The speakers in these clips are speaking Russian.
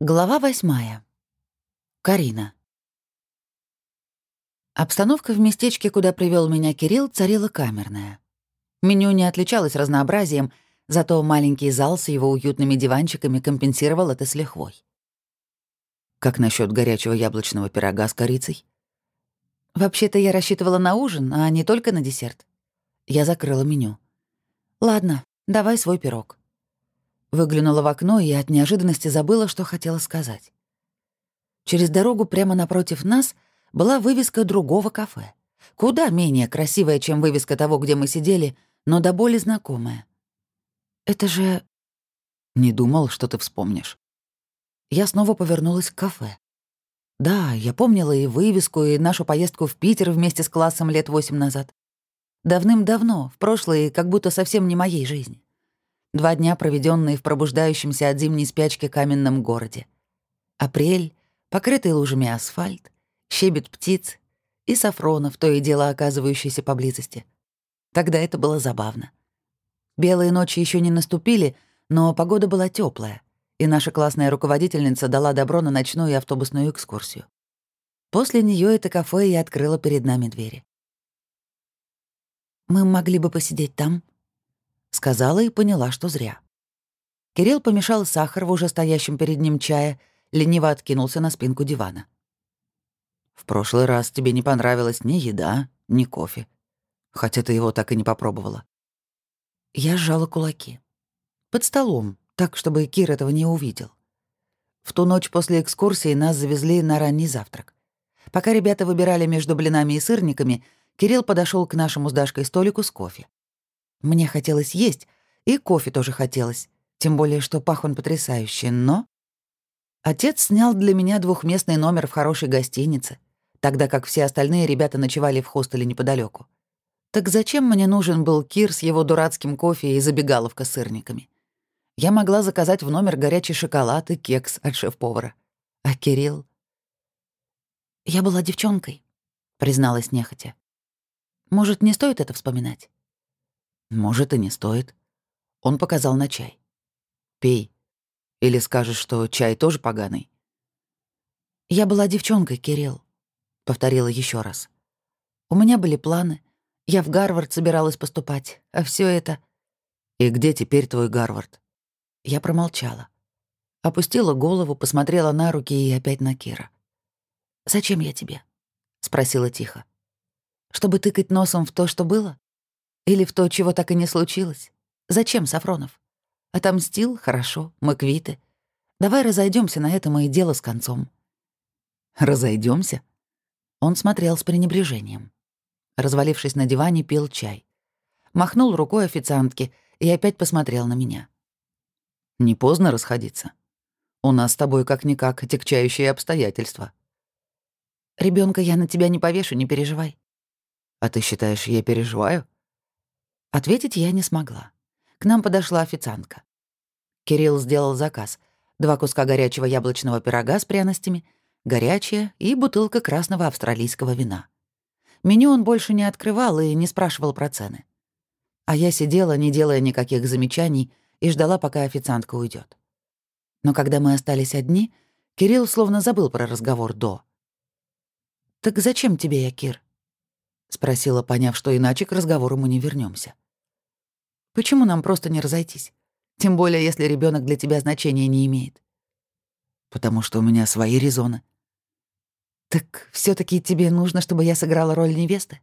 Глава восьмая. Карина. Обстановка в местечке, куда привел меня Кирилл, царила камерная. Меню не отличалось разнообразием, зато маленький зал с его уютными диванчиками компенсировал это с лихвой. Как насчет горячего яблочного пирога с корицей? Вообще-то я рассчитывала на ужин, а не только на десерт. Я закрыла меню. Ладно, давай свой пирог. Выглянула в окно и от неожиданности забыла, что хотела сказать. Через дорогу прямо напротив нас была вывеска другого кафе. Куда менее красивая, чем вывеска того, где мы сидели, но до боли знакомая. Это же... Не думал, что ты вспомнишь. Я снова повернулась к кафе. Да, я помнила и вывеску, и нашу поездку в Питер вместе с классом лет восемь назад. Давным-давно, в прошлой, как будто совсем не моей жизни. Два дня, проведенные в пробуждающемся от зимней спячки каменном городе. Апрель, покрытый лужами асфальт, щебет птиц и Сафронов, то и дело оказывающийся поблизости. Тогда это было забавно. Белые ночи еще не наступили, но погода была теплая, и наша классная руководительница дала добро на ночную и автобусную экскурсию. После нее это кафе и открыло перед нами двери. «Мы могли бы посидеть там», Сказала и поняла, что зря. Кирилл помешал сахар в уже стоящем перед ним чае, лениво откинулся на спинку дивана. «В прошлый раз тебе не понравилась ни еда, ни кофе. Хотя ты его так и не попробовала». Я сжала кулаки. Под столом, так, чтобы Кир этого не увидел. В ту ночь после экскурсии нас завезли на ранний завтрак. Пока ребята выбирали между блинами и сырниками, Кирилл подошел к нашему с Дашкой столику с кофе. Мне хотелось есть, и кофе тоже хотелось, тем более, что пах он потрясающе, но... Отец снял для меня двухместный номер в хорошей гостинице, тогда как все остальные ребята ночевали в хостеле неподалеку. Так зачем мне нужен был Кир с его дурацким кофе и забегаловка с сырниками? Я могла заказать в номер горячий шоколад и кекс от шеф-повара. А Кирилл... «Я была девчонкой», — призналась нехотя. «Может, не стоит это вспоминать?» Может, и не стоит. Он показал на чай. Пей. Или скажешь, что чай тоже поганый. Я была девчонкой, Кирилл, повторила еще раз. У меня были планы. Я в Гарвард собиралась поступать, а все это... И где теперь твой Гарвард? Я промолчала. Опустила голову, посмотрела на руки и опять на Кира. «Зачем я тебе?» — спросила тихо. «Чтобы тыкать носом в то, что было? Или в то, чего так и не случилось? Зачем, Сафронов? Отомстил? Хорошо, мы квиты. Давай разойдемся на этом и дело с концом. Разойдемся? Он смотрел с пренебрежением. Развалившись на диване, пил чай. Махнул рукой официантке и опять посмотрел на меня. «Не поздно расходиться. У нас с тобой как-никак отягчающие обстоятельства». Ребенка я на тебя не повешу, не переживай». «А ты считаешь, я переживаю?» Ответить я не смогла. К нам подошла официантка. Кирилл сделал заказ. Два куска горячего яблочного пирога с пряностями, горячая и бутылка красного австралийского вина. Меню он больше не открывал и не спрашивал про цены. А я сидела, не делая никаких замечаний, и ждала, пока официантка уйдет. Но когда мы остались одни, Кирилл словно забыл про разговор до. «Так зачем тебе я, Кир?» — спросила, поняв, что иначе к разговору мы не вернемся. «Почему нам просто не разойтись? Тем более, если ребенок для тебя значения не имеет». «Потому что у меня свои резоны». «Так все таки тебе нужно, чтобы я сыграла роль невесты?»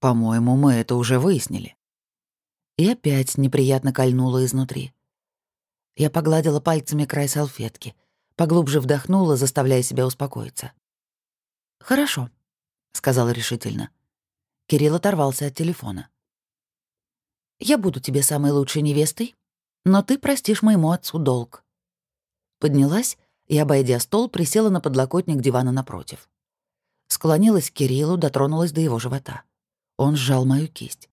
«По-моему, мы это уже выяснили». И опять неприятно кольнула изнутри. Я погладила пальцами край салфетки, поглубже вдохнула, заставляя себя успокоиться. «Хорошо», сказала решительно. Кирилл оторвался от телефона. «Я буду тебе самой лучшей невестой, но ты простишь моему отцу долг». Поднялась и, обойдя стол, присела на подлокотник дивана напротив. Склонилась к Кириллу, дотронулась до его живота. Он сжал мою кисть.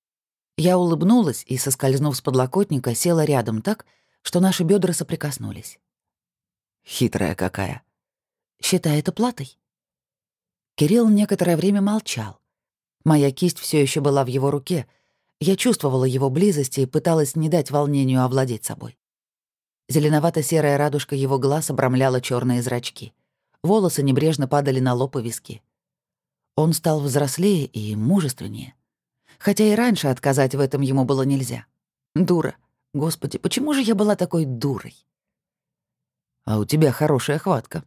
Я улыбнулась и, соскользнув с подлокотника, села рядом так, что наши бедра соприкоснулись. «Хитрая какая!» «Считай это платой?» Кирилл некоторое время молчал. Моя кисть все еще была в его руке. Я чувствовала его близость и пыталась не дать волнению овладеть собой. Зеленовато-серая радужка его глаз обрамляла черные зрачки. Волосы небрежно падали на лоб и виски. Он стал взрослее и мужественнее. Хотя и раньше отказать в этом ему было нельзя. Дура. Господи, почему же я была такой дурой? А у тебя хорошая хватка.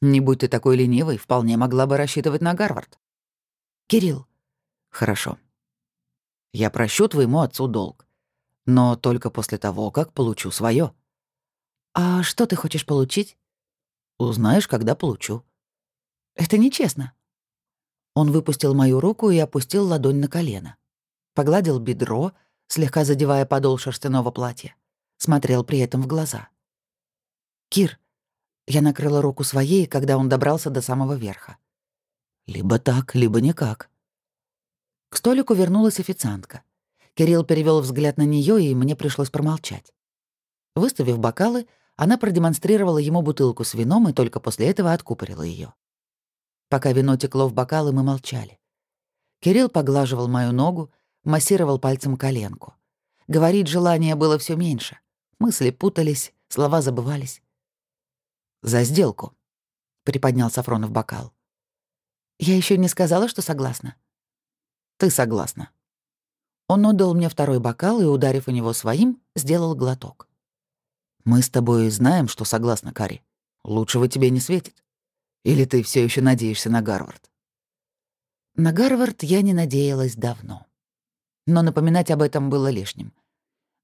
Не будь ты такой ленивой, вполне могла бы рассчитывать на Гарвард. Кирилл. Хорошо. Я прощу твоему отцу долг. Но только после того, как получу свое. А что ты хочешь получить? Узнаешь, когда получу. Это нечестно. Он выпустил мою руку и опустил ладонь на колено. Погладил бедро, слегка задевая подол шерстяного платья. Смотрел при этом в глаза. «Кир». Я накрыла руку своей, когда он добрался до самого верха. «Либо так, либо никак». К столику вернулась официантка. Кирилл перевел взгляд на нее, и мне пришлось промолчать. Выставив бокалы, она продемонстрировала ему бутылку с вином и только после этого откупорила ее. Пока вино текло в бокалы, мы молчали. Кирилл поглаживал мою ногу, массировал пальцем коленку. Говорить желания было все меньше. Мысли путались, слова забывались. «За сделку», — приподнял Сафронов бокал. «Я еще не сказала, что согласна». «Ты согласна». Он отдал мне второй бокал и, ударив у него своим, сделал глоток. «Мы с тобой знаем, что согласна, Кари. Лучшего тебе не светит. Или ты все еще надеешься на Гарвард?» На Гарвард я не надеялась давно. Но напоминать об этом было лишним.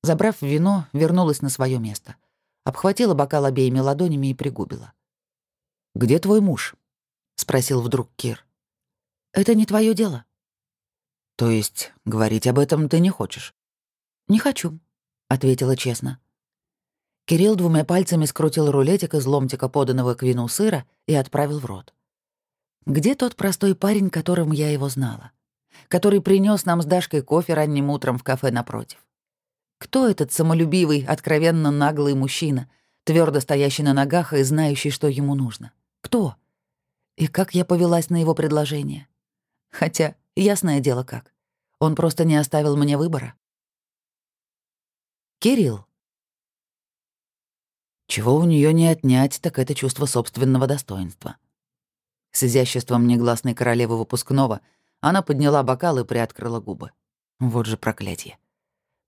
Забрав вино, вернулась на свое место обхватила бокал обеими ладонями и пригубила. «Где твой муж?» — спросил вдруг Кир. «Это не твое дело». «То есть говорить об этом ты не хочешь?» «Не хочу», — ответила честно. Кирилл двумя пальцами скрутил рулетик из ломтика поданного к вину сыра и отправил в рот. Где тот простой парень, которым я его знала? Который принес нам с Дашкой кофе ранним утром в кафе напротив? Кто этот самолюбивый, откровенно наглый мужчина, твердо стоящий на ногах и знающий, что ему нужно? Кто? И как я повелась на его предложение? Хотя, ясное дело как. Он просто не оставил мне выбора. Кирилл. Чего у нее не отнять, так это чувство собственного достоинства. С изяществом негласной королевы выпускного она подняла бокал и приоткрыла губы. Вот же проклятие.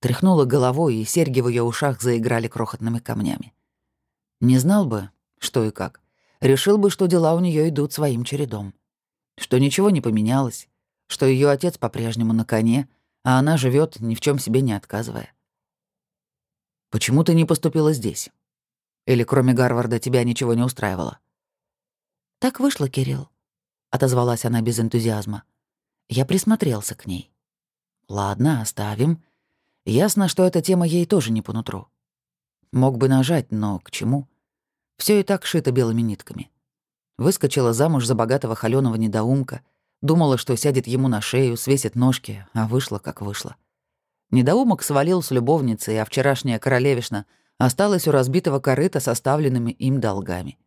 Тряхнула головой, и серьги в ее ушах заиграли крохотными камнями. Не знал бы, что и как. Решил бы, что дела у нее идут своим чередом. Что ничего не поменялось, что ее отец по-прежнему на коне, а она живет ни в чем себе не отказывая. «Почему ты не поступила здесь? Или кроме Гарварда тебя ничего не устраивало?» «Так вышло, Кирилл», — отозвалась она без энтузиазма. Я присмотрелся к ней. «Ладно, оставим. Ясно, что эта тема ей тоже не по нутру. Мог бы нажать, но к чему? Все и так шито белыми нитками. Выскочила замуж за богатого холёного недоумка, думала, что сядет ему на шею, свесит ножки, а вышла как вышла. Недоумок свалил с любовницей, а вчерашняя королевишна осталась у разбитого корыта с оставленными им долгами.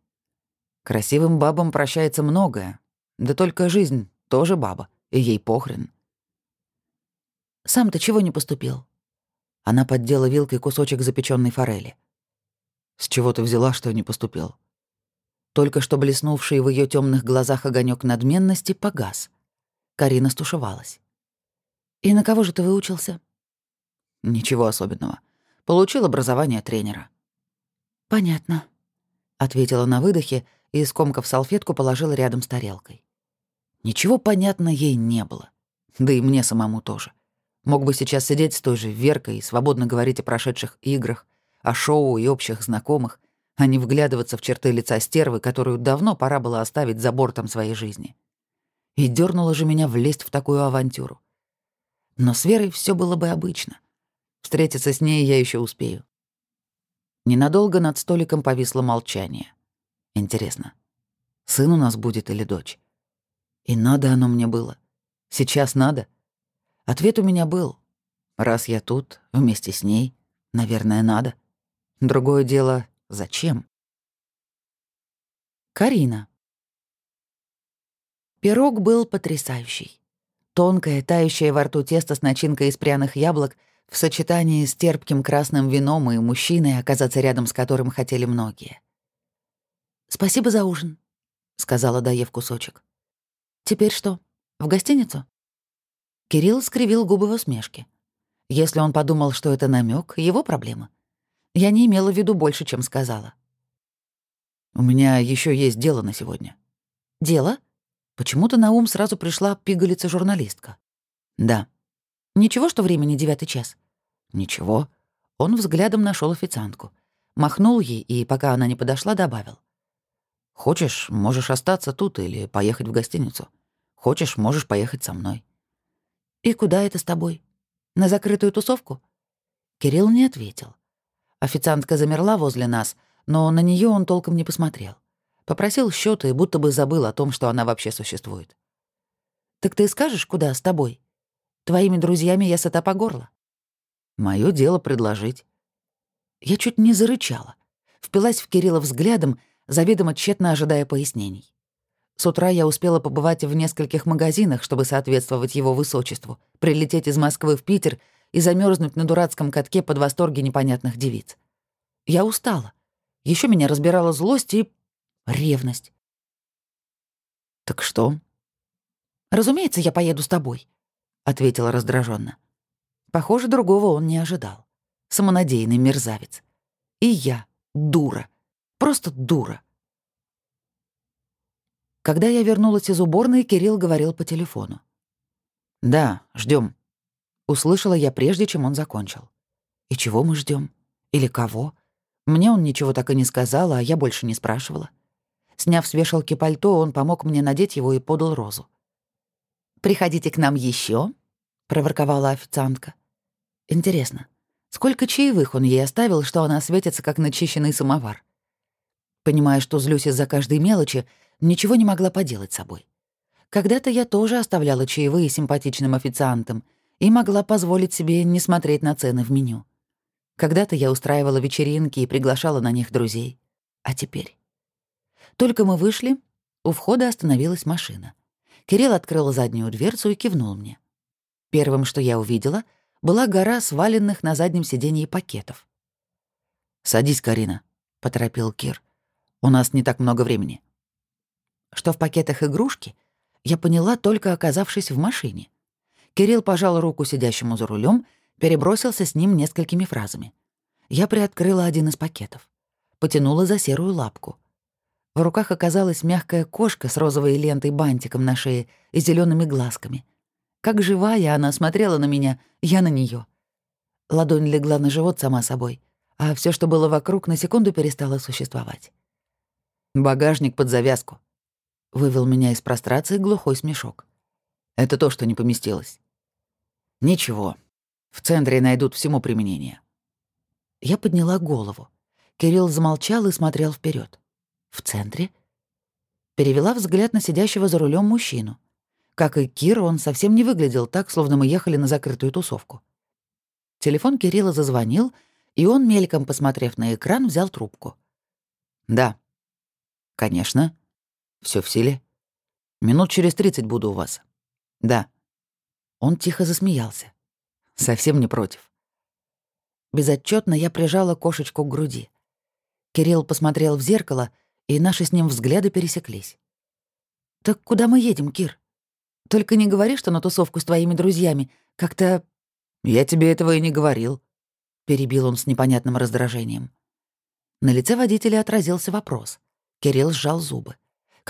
Красивым бабам прощается многое, да только жизнь тоже баба, и ей похрен. «Сам-то чего не поступил?» Она поддела вилкой кусочек запеченной форели. «С чего ты взяла, что не поступил?» Только что блеснувший в ее темных глазах огонек надменности погас. Карина стушевалась. «И на кого же ты выучился?» «Ничего особенного. Получил образование тренера». «Понятно», — ответила на выдохе и, скомкав салфетку, положила рядом с тарелкой. Ничего понятно ей не было. Да и мне самому тоже. Мог бы сейчас сидеть с той же Веркой и свободно говорить о прошедших играх, о шоу и общих знакомых, а не вглядываться в черты лица стервы, которую давно пора было оставить за бортом своей жизни. И дернуло же меня влезть в такую авантюру. Но с Верой все было бы обычно. Встретиться с ней я еще успею. Ненадолго над столиком повисло молчание. Интересно, сын у нас будет или дочь? И надо оно мне было. Сейчас надо — Ответ у меня был. Раз я тут, вместе с ней, наверное, надо. Другое дело, зачем? Карина. Пирог был потрясающий. Тонкое, тающее во рту тесто с начинкой из пряных яблок В сочетании с терпким красным вином и мужчиной, оказаться рядом с которым хотели многие. «Спасибо за ужин», — сказала, доев кусочек. «Теперь что, в гостиницу?» Кирилл скривил губы в усмешке. Если он подумал, что это намек, его проблема. Я не имела в виду больше, чем сказала. «У меня еще есть дело на сегодня». «Дело?» Почему-то на ум сразу пришла пигалица-журналистка. «Да». «Ничего, что времени девятый час?» «Ничего». Он взглядом нашел официантку. Махнул ей и, пока она не подошла, добавил. «Хочешь, можешь остаться тут или поехать в гостиницу. Хочешь, можешь поехать со мной». «И куда это с тобой?» На закрытую тусовку?» Кирилл не ответил. Официантка замерла возле нас, но на нее он толком не посмотрел. Попросил счёт и будто бы забыл о том, что она вообще существует. «Так ты скажешь, куда с тобой? Твоими друзьями я сыта по горло». Мое дело предложить». Я чуть не зарычала. Впилась в Кирилла взглядом, заведомо тщетно ожидая пояснений. С утра я успела побывать в нескольких магазинах, чтобы соответствовать его высочеству, прилететь из Москвы в Питер и замерзнуть на дурацком катке под восторги непонятных девиц. Я устала. Еще меня разбирала злость и ревность. «Так что?» «Разумеется, я поеду с тобой», — ответила раздраженно. Похоже, другого он не ожидал. Самонадеянный мерзавец. И я дура. Просто дура. Когда я вернулась из уборной, Кирилл говорил по телефону. «Да, ждем. Услышала я прежде, чем он закончил. «И чего мы ждем? Или кого?» Мне он ничего так и не сказал, а я больше не спрашивала. Сняв с вешалки пальто, он помог мне надеть его и подал розу. «Приходите к нам еще, проворковала официантка. «Интересно, сколько чаевых он ей оставил, что она светится, как начищенный самовар?» Понимая, что злюсь из-за каждой мелочи, ничего не могла поделать с собой. Когда-то я тоже оставляла чаевые симпатичным официантам и могла позволить себе не смотреть на цены в меню. Когда-то я устраивала вечеринки и приглашала на них друзей. А теперь? Только мы вышли, у входа остановилась машина. Кирилл открыл заднюю дверцу и кивнул мне. Первым, что я увидела, была гора сваленных на заднем сиденье пакетов. «Садись, Карина», — поторопил Кир. «У нас не так много времени» что в пакетах игрушки, я поняла, только оказавшись в машине. Кирилл пожал руку сидящему за рулем, перебросился с ним несколькими фразами. Я приоткрыла один из пакетов. Потянула за серую лапку. В руках оказалась мягкая кошка с розовой лентой-бантиком на шее и зелеными глазками. Как живая она смотрела на меня, я на нее. Ладонь легла на живот сама собой, а все, что было вокруг, на секунду перестало существовать. «Багажник под завязку», Вывел меня из прострации глухой смешок. Это то, что не поместилось. Ничего. В центре найдут всему применение. Я подняла голову. Кирилл замолчал и смотрел вперед. В центре? Перевела взгляд на сидящего за рулем мужчину. Как и Кир, он совсем не выглядел так, словно мы ехали на закрытую тусовку. Телефон Кирилла зазвонил, и он, мельком посмотрев на экран, взял трубку. «Да». «Конечно». Все в силе? Минут через тридцать буду у вас. Да. Он тихо засмеялся. Совсем не против. Безотчетно я прижала кошечку к груди. Кирилл посмотрел в зеркало, и наши с ним взгляды пересеклись. «Так куда мы едем, Кир? Только не говори, что на тусовку с твоими друзьями. Как-то...» «Я тебе этого и не говорил», — перебил он с непонятным раздражением. На лице водителя отразился вопрос. Кирилл сжал зубы.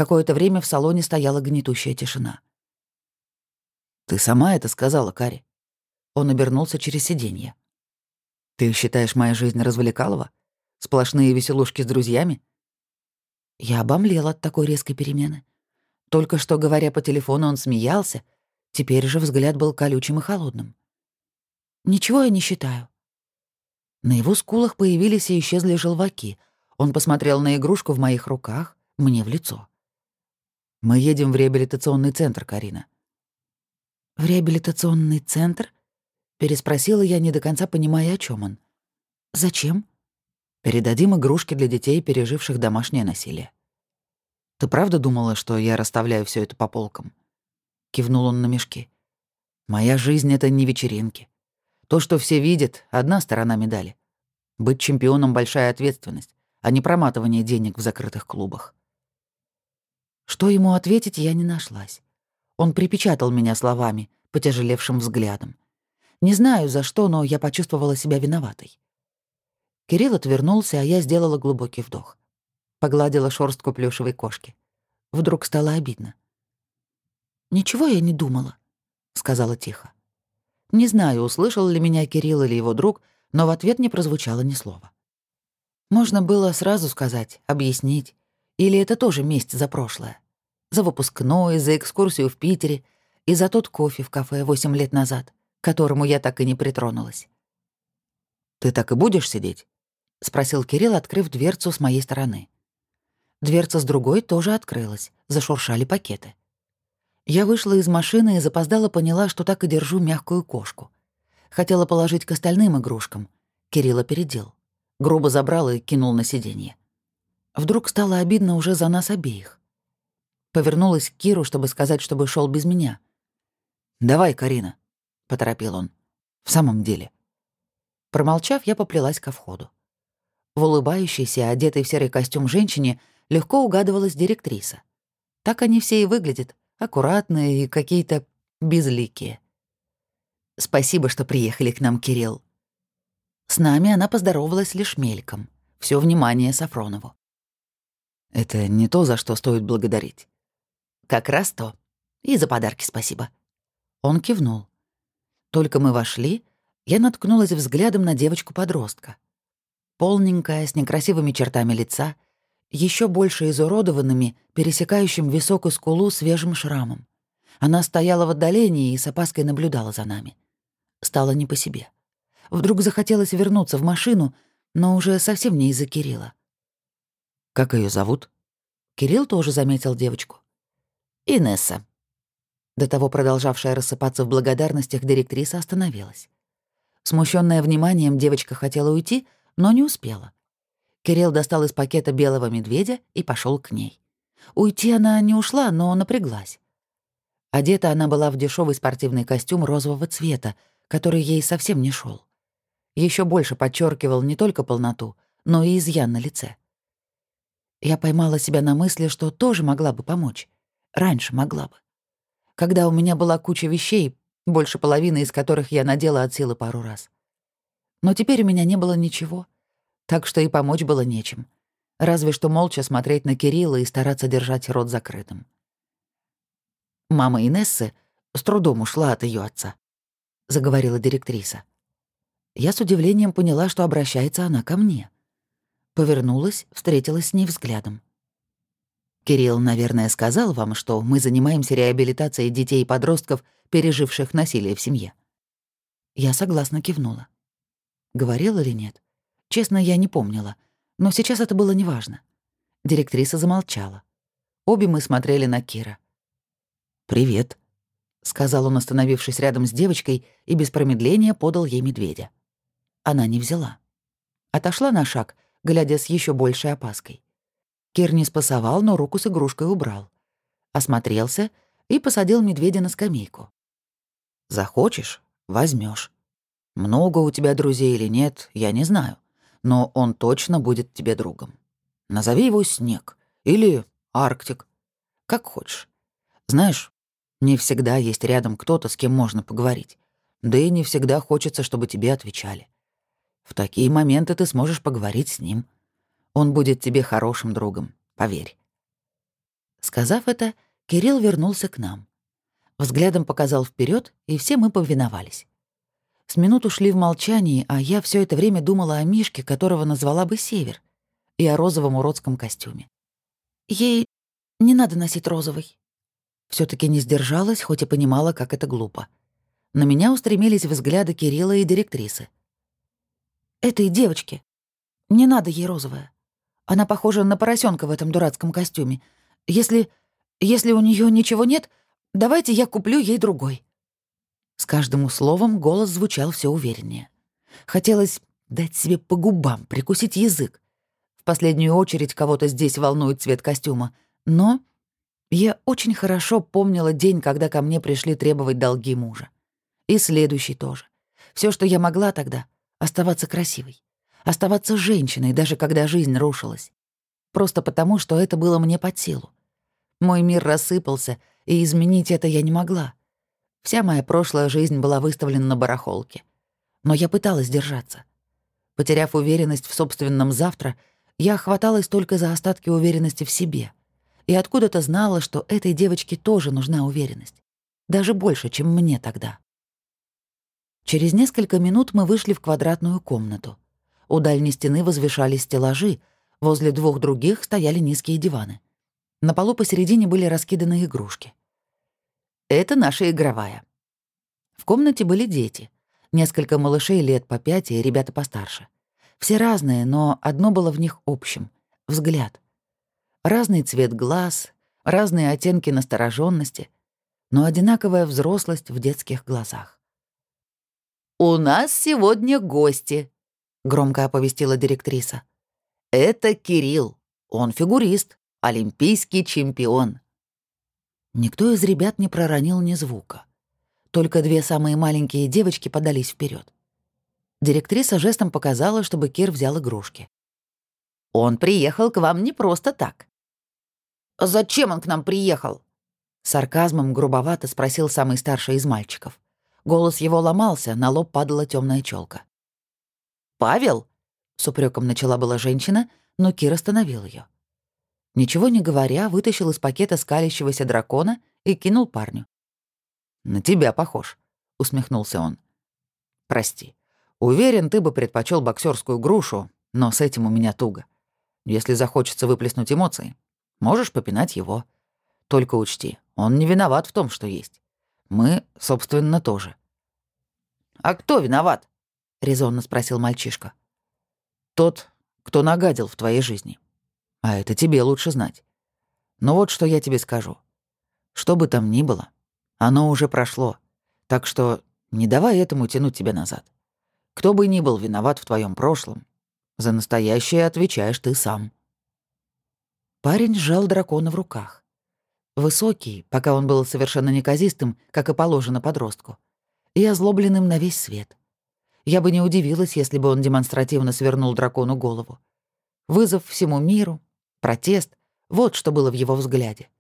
Какое-то время в салоне стояла гнетущая тишина. «Ты сама это сказала, Кари?» Он обернулся через сиденье. «Ты считаешь, моя жизнь развлекалова? Сплошные веселушки с друзьями?» Я обомлела от такой резкой перемены. Только что, говоря по телефону, он смеялся, теперь же взгляд был колючим и холодным. «Ничего я не считаю». На его скулах появились и исчезли желваки. Он посмотрел на игрушку в моих руках, мне в лицо. Мы едем в реабилитационный центр, Карина. В реабилитационный центр? Переспросила я, не до конца понимая, о чем он. Зачем? Передадим игрушки для детей, переживших домашнее насилие. Ты правда думала, что я расставляю все это по полкам? Кивнул он на мешки. Моя жизнь — это не вечеринки. То, что все видят, одна сторона медали. Быть чемпионом — большая ответственность, а не проматывание денег в закрытых клубах. Что ему ответить, я не нашлась. Он припечатал меня словами, потяжелевшим взглядом. Не знаю, за что, но я почувствовала себя виноватой. Кирилл отвернулся, а я сделала глубокий вдох. Погладила шорстку плюшевой кошки. Вдруг стало обидно. «Ничего я не думала», — сказала тихо. Не знаю, услышал ли меня Кирилл или его друг, но в ответ не прозвучало ни слова. Можно было сразу сказать, объяснить. Или это тоже месть за прошлое? За выпускной, за экскурсию в Питере и за тот кофе в кафе восемь лет назад, к которому я так и не притронулась. «Ты так и будешь сидеть?» — спросил Кирилл, открыв дверцу с моей стороны. Дверца с другой тоже открылась, зашуршали пакеты. Я вышла из машины и запоздала поняла, что так и держу мягкую кошку. Хотела положить к остальным игрушкам. Кирилл опередил. Грубо забрал и кинул на сиденье. Вдруг стало обидно уже за нас обеих. Повернулась к Киру, чтобы сказать, чтобы шел без меня. «Давай, Карина», — поторопил он. «В самом деле». Промолчав, я поплелась ко входу. В улыбающейся, одетой в серый костюм женщине легко угадывалась директриса. Так они все и выглядят, аккуратные и какие-то безликие. «Спасибо, что приехали к нам, Кирилл». С нами она поздоровалась лишь мельком. Все внимание Сафронову. «Это не то, за что стоит благодарить». «Как раз то. И за подарки спасибо». Он кивнул. Только мы вошли, я наткнулась взглядом на девочку-подростка. Полненькая, с некрасивыми чертами лица — еще больше изуродованными, пересекающим висок скулу свежим шрамом. Она стояла в отдалении и с опаской наблюдала за нами. Стало не по себе. Вдруг захотелось вернуться в машину, но уже совсем не из-за Кирилла. «Как ее зовут?» Кирилл тоже заметил девочку. «Инесса». До того продолжавшая рассыпаться в благодарностях директриса остановилась. Смущенная вниманием, девочка хотела уйти, но не успела. Кирилл достал из пакета белого медведя и пошел к ней. Уйти она не ушла, но напряглась. Одета она была в дешевый спортивный костюм розового цвета, который ей совсем не шел. Еще больше подчеркивал не только полноту, но и изъян на лице. Я поймала себя на мысли, что тоже могла бы помочь. Раньше могла бы. Когда у меня была куча вещей, больше половины из которых я надела от силы пару раз. Но теперь у меня не было ничего — так что и помочь было нечем. Разве что молча смотреть на Кирилла и стараться держать рот закрытым. Мама Инессы с трудом ушла от ее отца, заговорила директриса. Я с удивлением поняла, что обращается она ко мне. Повернулась, встретилась с ней взглядом. Кирилл, наверное, сказал вам, что мы занимаемся реабилитацией детей и подростков, переживших насилие в семье. Я согласно кивнула. Говорил или нет? Честно, я не помнила. Но сейчас это было неважно. Директриса замолчала. Обе мы смотрели на Кира. «Привет», — сказал он, остановившись рядом с девочкой, и без промедления подал ей медведя. Она не взяла. Отошла на шаг, глядя с еще большей опаской. Кир не спасовал, но руку с игрушкой убрал. Осмотрелся и посадил медведя на скамейку. «Захочешь — возьмешь. Много у тебя друзей или нет, я не знаю но он точно будет тебе другом. Назови его Снег или Арктик, как хочешь. Знаешь, не всегда есть рядом кто-то, с кем можно поговорить. Да и не всегда хочется, чтобы тебе отвечали. В такие моменты ты сможешь поговорить с ним. Он будет тебе хорошим другом, поверь. Сказав это, Кирилл вернулся к нам. Взглядом показал вперед, и все мы повиновались. С минуту шли в молчании, а я все это время думала о Мишке, которого назвала бы Север, и о розовом уродском костюме. Ей не надо носить розовый. все таки не сдержалась, хоть и понимала, как это глупо. На меня устремились взгляды Кирилла и директрисы. «Этой девочке. Не надо ей розовая. Она похожа на поросенка в этом дурацком костюме. Если... если у нее ничего нет, давайте я куплю ей другой». С каждым словом голос звучал все увереннее. Хотелось дать себе по губам, прикусить язык. В последнюю очередь кого-то здесь волнует цвет костюма. Но я очень хорошо помнила день, когда ко мне пришли требовать долги мужа. И следующий тоже. Все, что я могла тогда — оставаться красивой. Оставаться женщиной, даже когда жизнь рушилась. Просто потому, что это было мне под силу. Мой мир рассыпался, и изменить это я не могла. Вся моя прошлая жизнь была выставлена на барахолке. Но я пыталась держаться. Потеряв уверенность в собственном завтра, я хваталась только за остатки уверенности в себе. И откуда-то знала, что этой девочке тоже нужна уверенность. Даже больше, чем мне тогда. Через несколько минут мы вышли в квадратную комнату. У дальней стены возвышались стеллажи, возле двух других стояли низкие диваны. На полу посередине были раскиданы игрушки. Это наша игровая. В комнате были дети. Несколько малышей лет по пять и ребята постарше. Все разные, но одно было в них общим — взгляд. Разный цвет глаз, разные оттенки настороженности, но одинаковая взрослость в детских глазах. «У нас сегодня гости», — громко оповестила директриса. «Это Кирилл. Он фигурист, олимпийский чемпион». Никто из ребят не проронил ни звука. Только две самые маленькие девочки подались вперед. Директриса жестом показала, чтобы Кир взял игрушки. «Он приехал к вам не просто так». «Зачем он к нам приехал?» Сарказмом грубовато спросил самый старший из мальчиков. Голос его ломался, на лоб падала темная челка. «Павел?» — с упреком начала была женщина, но Кир остановил ее. Ничего не говоря, вытащил из пакета скалящегося дракона и кинул парню. «На тебя похож», — усмехнулся он. «Прости, Уверен, ты бы предпочел боксерскую грушу, но с этим у меня туго. Если захочется выплеснуть эмоции, можешь попинать его. Только учти, он не виноват в том, что есть. Мы, собственно, тоже. «А кто виноват?» — резонно спросил мальчишка. «Тот, кто нагадил в твоей жизни. А это тебе лучше знать. Но вот что я тебе скажу. Что бы там ни было, оно уже прошло. Так что не давай этому тянуть тебя назад. Кто бы ни был виноват в твоем прошлом, за настоящее отвечаешь ты сам». Парень сжал дракона в руках. Высокий, пока он был совершенно неказистым, как и положено подростку, и озлобленным на весь свет. Я бы не удивилась, если бы он демонстративно свернул дракону голову. Вызов всему миру, протест — вот что было в его взгляде.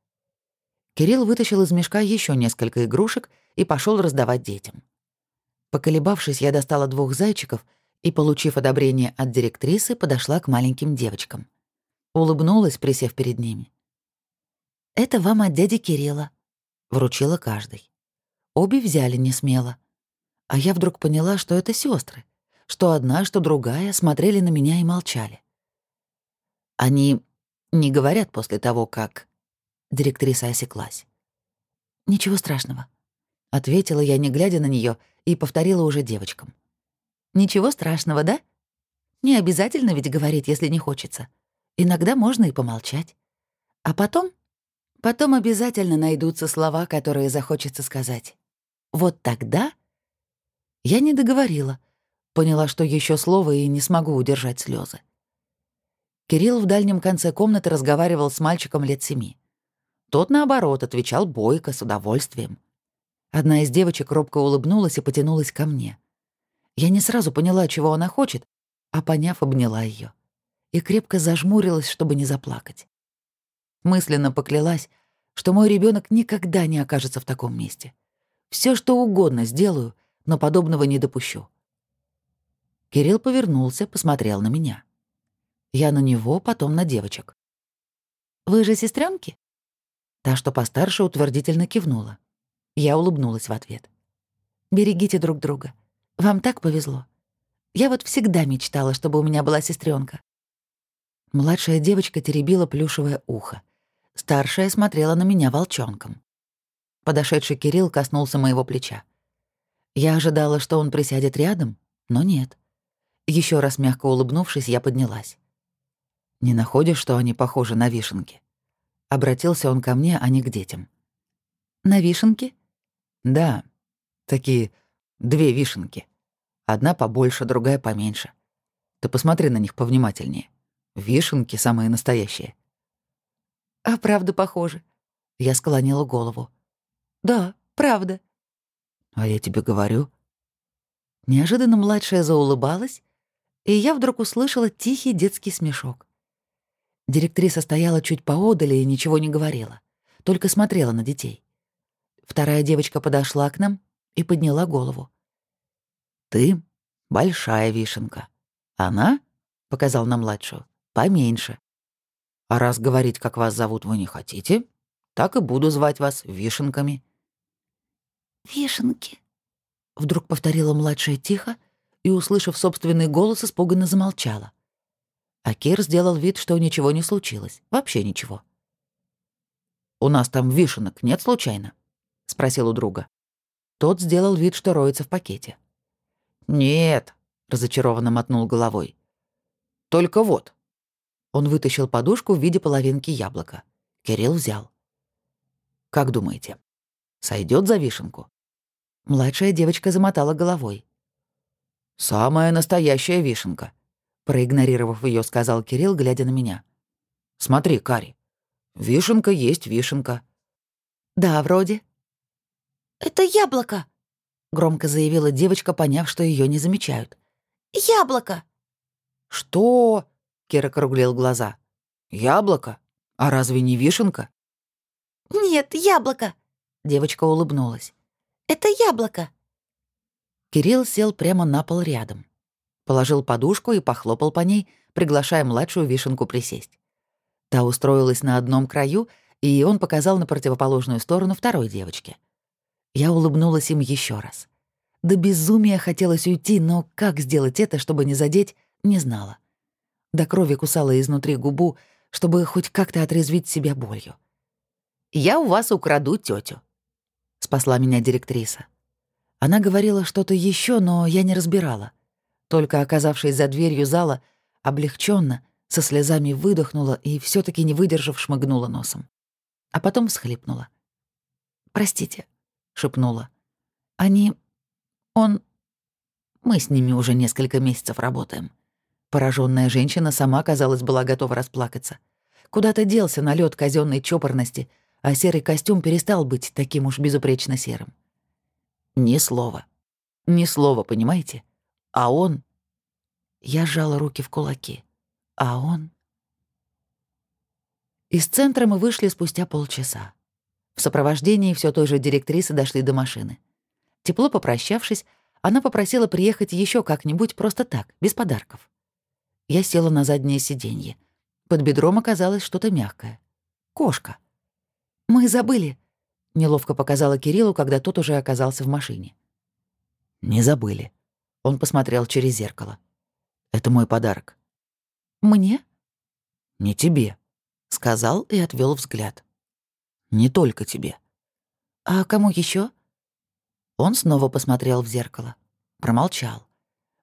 Кирилл вытащил из мешка еще несколько игрушек и пошел раздавать детям. Поколебавшись, я достала двух зайчиков и, получив одобрение от директрисы, подошла к маленьким девочкам. Улыбнулась, присев перед ними. «Это вам от дяди Кирилла», — вручила каждой. Обе взяли не смело. А я вдруг поняла, что это сестры, что одна, что другая смотрели на меня и молчали. Они не говорят после того, как... Директриса осеклась. «Ничего страшного», — ответила я, не глядя на нее и повторила уже девочкам. «Ничего страшного, да? Не обязательно ведь говорить, если не хочется. Иногда можно и помолчать. А потом... Потом обязательно найдутся слова, которые захочется сказать. Вот тогда... Я не договорила. Поняла, что еще слово и не смогу удержать слезы. Кирилл в дальнем конце комнаты разговаривал с мальчиком лет семи. Тот, наоборот, отвечал бойко, с удовольствием. Одна из девочек робко улыбнулась и потянулась ко мне. Я не сразу поняла, чего она хочет, а поняв, обняла ее и крепко зажмурилась, чтобы не заплакать. Мысленно поклялась, что мой ребенок никогда не окажется в таком месте. Все, что угодно сделаю, но подобного не допущу. Кирилл повернулся, посмотрел на меня. Я на него, потом на девочек. «Вы же сестренки? Та, что постарше, утвердительно кивнула. Я улыбнулась в ответ. «Берегите друг друга. Вам так повезло. Я вот всегда мечтала, чтобы у меня была сестренка. Младшая девочка теребила плюшевое ухо. Старшая смотрела на меня волчонком. Подошедший Кирилл коснулся моего плеча. Я ожидала, что он присядет рядом, но нет. Еще раз мягко улыбнувшись, я поднялась. «Не находишь, что они похожи на вишенки?» Обратился он ко мне, а не к детям. «На вишенки?» Да, такие две вишенки. Одна побольше, другая поменьше. Ты посмотри на них повнимательнее. Вишенки самые настоящие. А правда похожи. Я склонила голову. Да, правда. А я тебе говорю. Неожиданно младшая заулыбалась, и я вдруг услышала тихий детский смешок. Директриса стояла чуть поодали и ничего не говорила, только смотрела на детей. Вторая девочка подошла к нам и подняла голову. «Ты большая вишенка. Она, — показал на младшую, — поменьше. А раз говорить, как вас зовут, вы не хотите, так и буду звать вас вишенками». «Вишенки», — вдруг повторила младшая тихо и, услышав собственный голос, испуганно замолчала. А Кир сделал вид, что ничего не случилось. Вообще ничего. «У нас там вишенок нет случайно?» — спросил у друга. Тот сделал вид, что роется в пакете. «Нет», — разочарованно мотнул головой. «Только вот». Он вытащил подушку в виде половинки яблока. Кирилл взял. «Как думаете, сойдет за вишенку?» Младшая девочка замотала головой. «Самая настоящая вишенка», — проигнорировав ее, сказал Кирилл, глядя на меня. «Смотри, Кари, вишенка есть вишенка». «Да, вроде». «Это яблоко», — громко заявила девочка, поняв, что ее не замечают. «Яблоко!» «Что?» — Кира округлил глаза. «Яблоко? А разве не вишенка?» «Нет, яблоко!» — девочка улыбнулась. «Это яблоко!» Кирилл сел прямо на пол рядом. Положил подушку и похлопал по ней, приглашая младшую вишенку присесть. Та устроилась на одном краю, и он показал на противоположную сторону второй девочки. Я улыбнулась им еще раз. До безумия хотелось уйти, но как сделать это, чтобы не задеть, не знала. До крови кусала изнутри губу, чтобы хоть как-то отрезвить себя болью. «Я у вас украду тетю, спасла меня директриса. Она говорила что-то еще, но я не разбирала. Только оказавшись за дверью зала, облегченно, со слезами выдохнула и все таки не выдержав, шмыгнула носом. А потом всхлипнула. «Простите», — шепнула. «Они... Он... Мы с ними уже несколько месяцев работаем». Пораженная женщина сама, казалось, была готова расплакаться. Куда-то делся налет казенной чопорности, а серый костюм перестал быть таким уж безупречно серым. Ни слова. Ни слова, понимаете? А он... Я сжала руки в кулаки. А он... Из центра мы вышли спустя полчаса. В сопровождении все той же директрисы дошли до машины. Тепло попрощавшись, она попросила приехать еще как-нибудь просто так, без подарков. Я села на заднее сиденье. Под бедром оказалось что-то мягкое. Кошка. «Мы забыли», — неловко показала Кириллу, когда тот уже оказался в машине. «Не забыли». Он посмотрел через зеркало. «Это мой подарок». «Мне?» «Не тебе», — сказал и отвел взгляд. «Не только тебе». «А кому еще? Он снова посмотрел в зеркало. Промолчал.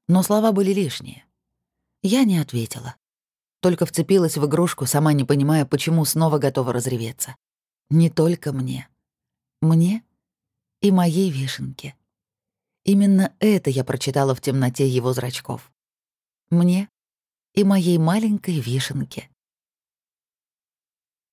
Но слова были лишние. Я не ответила. Только вцепилась в игрушку, сама не понимая, почему снова готова разреветься. Не только мне. Мне и моей вишенке. Именно это я прочитала в темноте его зрачков. Мне и моей маленькой вишенке.